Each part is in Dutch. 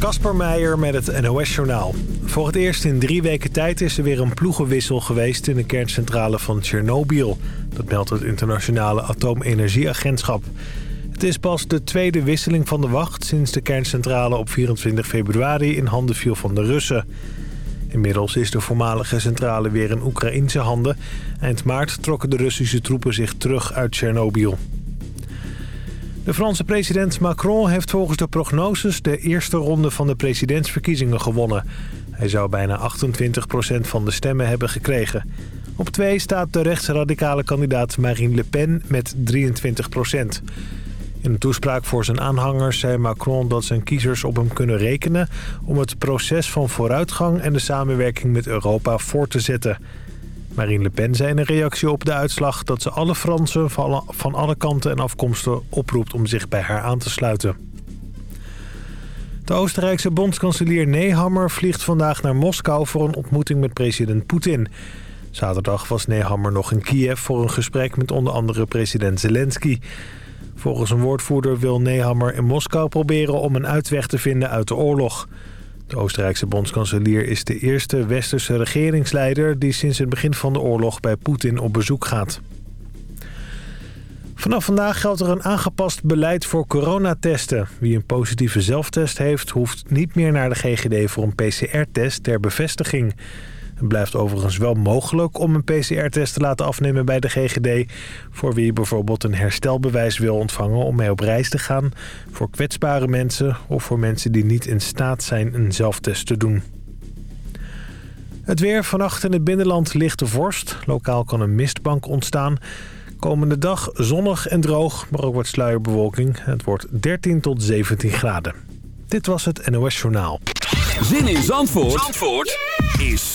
Kasper Meijer met het NOS-journaal. Voor het eerst in drie weken tijd is er weer een ploegenwissel geweest... in de kerncentrale van Tsjernobyl. Dat meldt het internationale atoomenergieagentschap. Het is pas de tweede wisseling van de wacht... sinds de kerncentrale op 24 februari in handen viel van de Russen. Inmiddels is de voormalige centrale weer in Oekraïnse handen. Eind maart trokken de Russische troepen zich terug uit Tsjernobyl. De Franse president Macron heeft volgens de prognoses de eerste ronde van de presidentsverkiezingen gewonnen. Hij zou bijna 28% van de stemmen hebben gekregen. Op twee staat de rechtsradicale kandidaat Marine Le Pen met 23%. In een toespraak voor zijn aanhangers zei Macron dat zijn kiezers op hem kunnen rekenen... om het proces van vooruitgang en de samenwerking met Europa voort te zetten... Marine Le Pen zei in een reactie op de uitslag dat ze alle Fransen van alle kanten en afkomsten oproept om zich bij haar aan te sluiten. De Oostenrijkse bondskanselier Nehammer vliegt vandaag naar Moskou voor een ontmoeting met president Poetin. Zaterdag was Nehammer nog in Kiev voor een gesprek met onder andere president Zelensky. Volgens een woordvoerder wil Nehammer in Moskou proberen om een uitweg te vinden uit de oorlog. De Oostenrijkse bondskanselier is de eerste westerse regeringsleider... die sinds het begin van de oorlog bij Poetin op bezoek gaat. Vanaf vandaag geldt er een aangepast beleid voor coronatesten. Wie een positieve zelftest heeft, hoeft niet meer naar de GGD voor een PCR-test ter bevestiging. Het blijft overigens wel mogelijk om een PCR-test te laten afnemen bij de GGD... voor wie bijvoorbeeld een herstelbewijs wil ontvangen om mee op reis te gaan... voor kwetsbare mensen of voor mensen die niet in staat zijn een zelftest te doen. Het weer vannacht in het binnenland lichte vorst. Lokaal kan een mistbank ontstaan. Komende dag zonnig en droog, maar ook wat sluierbewolking. Het wordt 13 tot 17 graden. Dit was het NOS Journaal. Zin in Zandvoort, Zandvoort is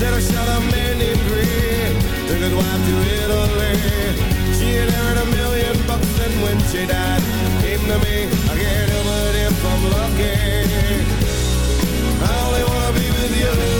Said I shot a man named Green. Took his wife to Italy. She inherited a million bucks And when she died Came to me. I can't help it if I'm lucky. I only wanna be with you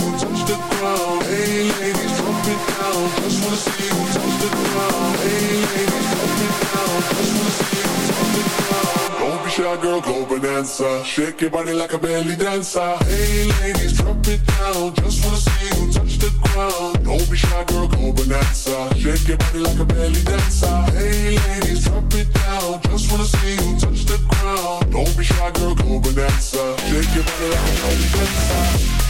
you touch the ground. Hey ladies, drop it down. Just wanna see you touch the ground. Hey ladies, drop it down. Just wanna see you touch the ground. Don't be shy, girl, go bonanza. Shake your body like a belly dancer. Hey ladies, drop it down. Just wanna see you touch the ground. Don't be shy, girl, go bonanza. Shake your body like a belly dancer. Hey, ladies, drop it down. Just wanna see you touch the ground. Don't be shy, girl, go bonanza. Shake your body like a belly dancer.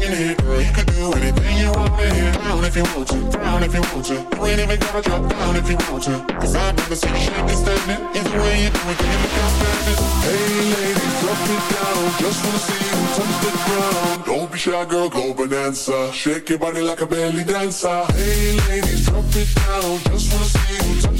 banging here. Girl, you could do anything you want in here. Down if you want to, down if you want to. You ain't even gotta drop down if you want to. Cause I've never seen shake this standing. Either way you do it, can you look outstanding? Hey ladies, drop it down. Just wanna see you touch the ground. Don't be shy, girl, go bonanza. Shake your body like a belly dancer. Hey ladies, drop it down. Just wanna see you touch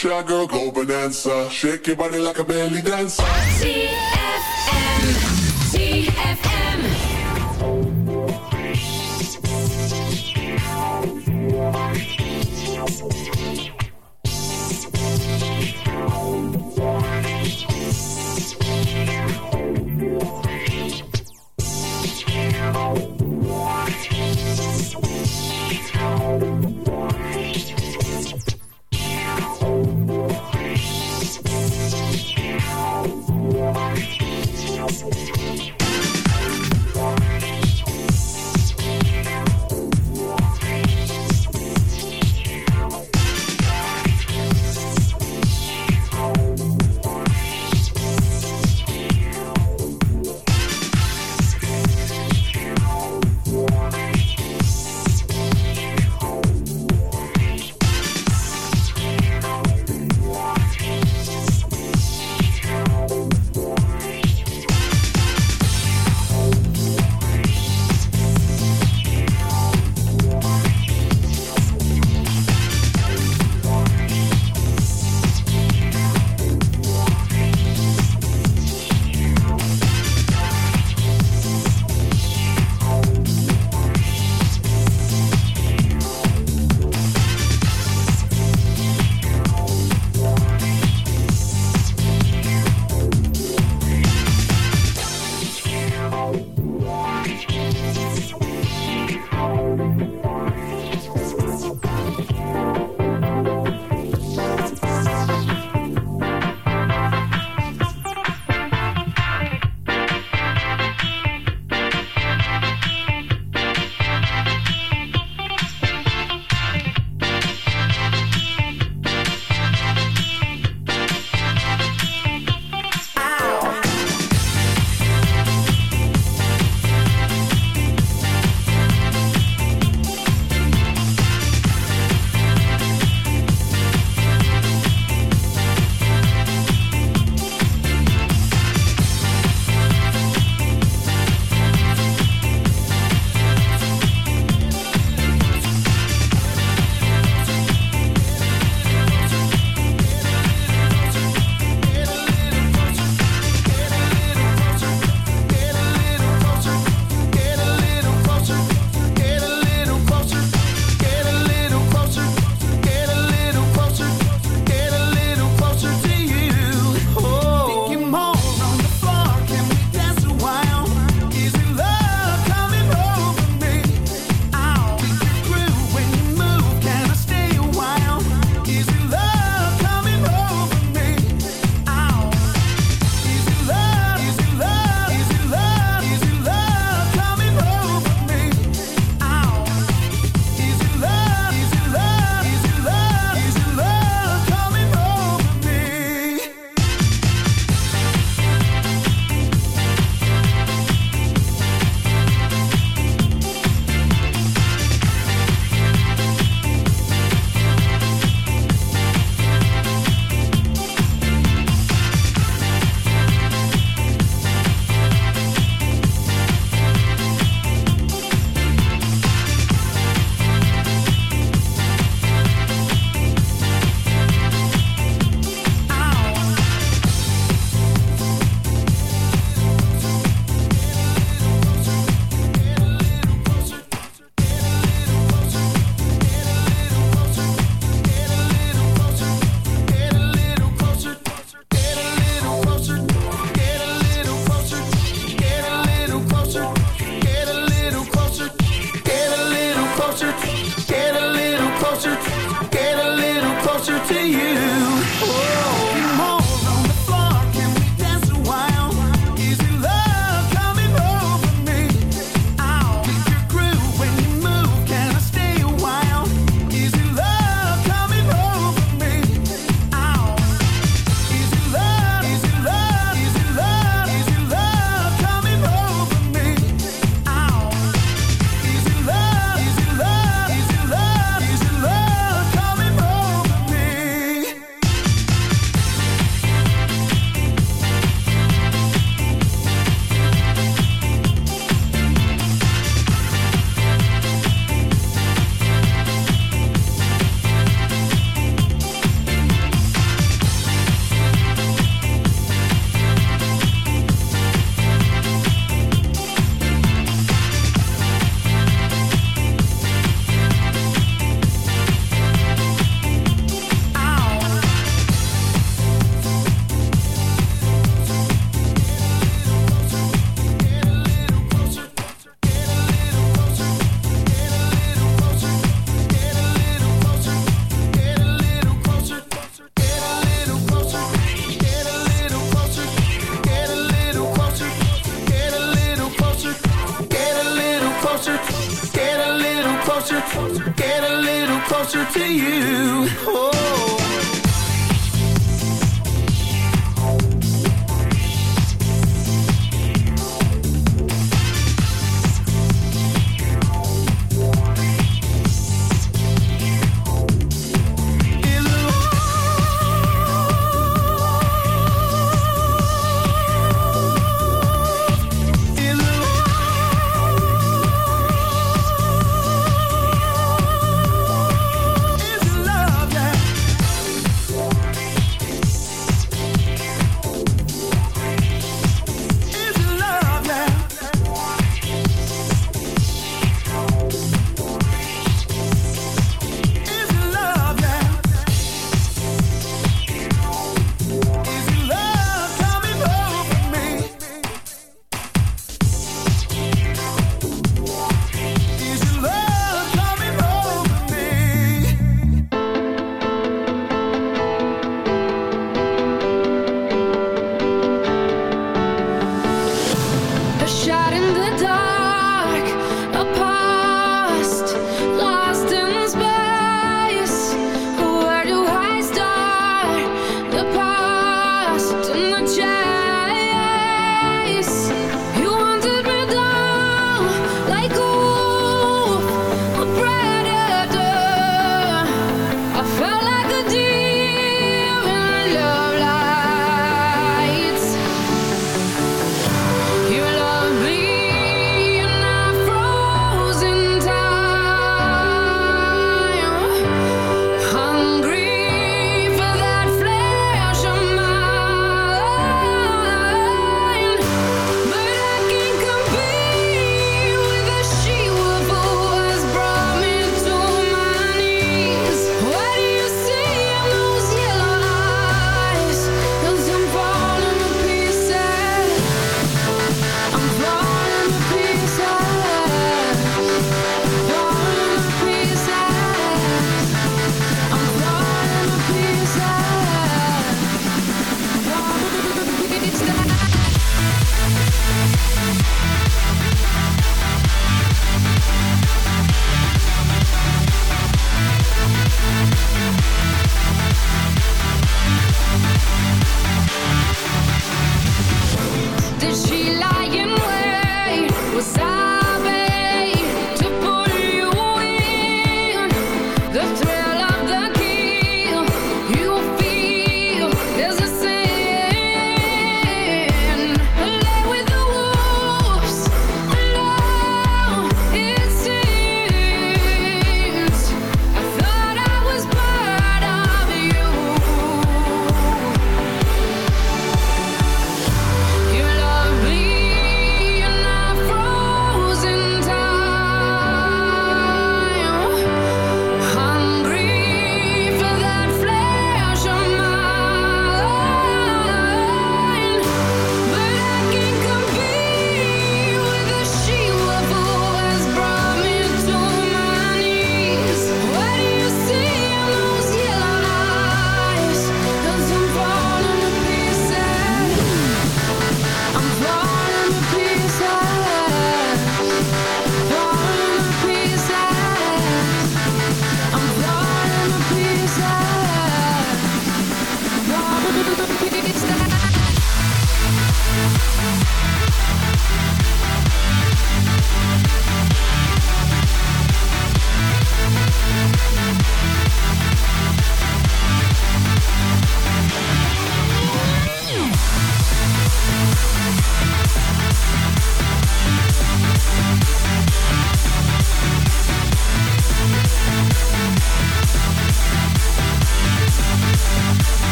shy, girl, go bonanza. Shake your body like a belly dancer. ZFM. ZFM.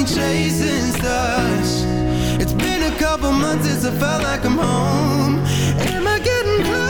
been chasing such It's been a couple months since I felt like I'm home Am I getting close?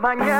mañana.